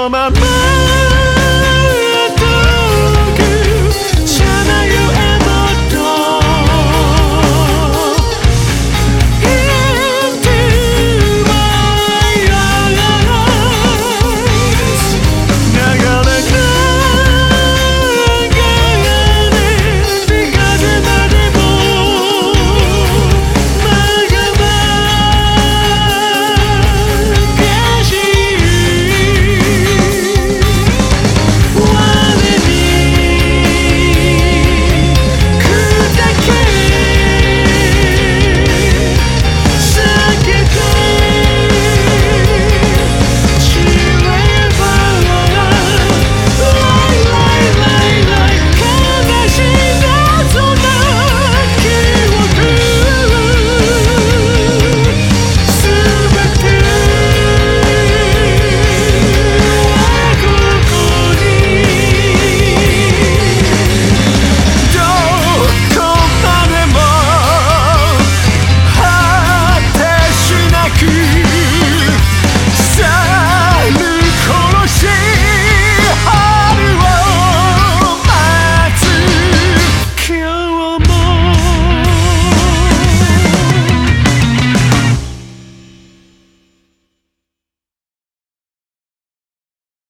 come out.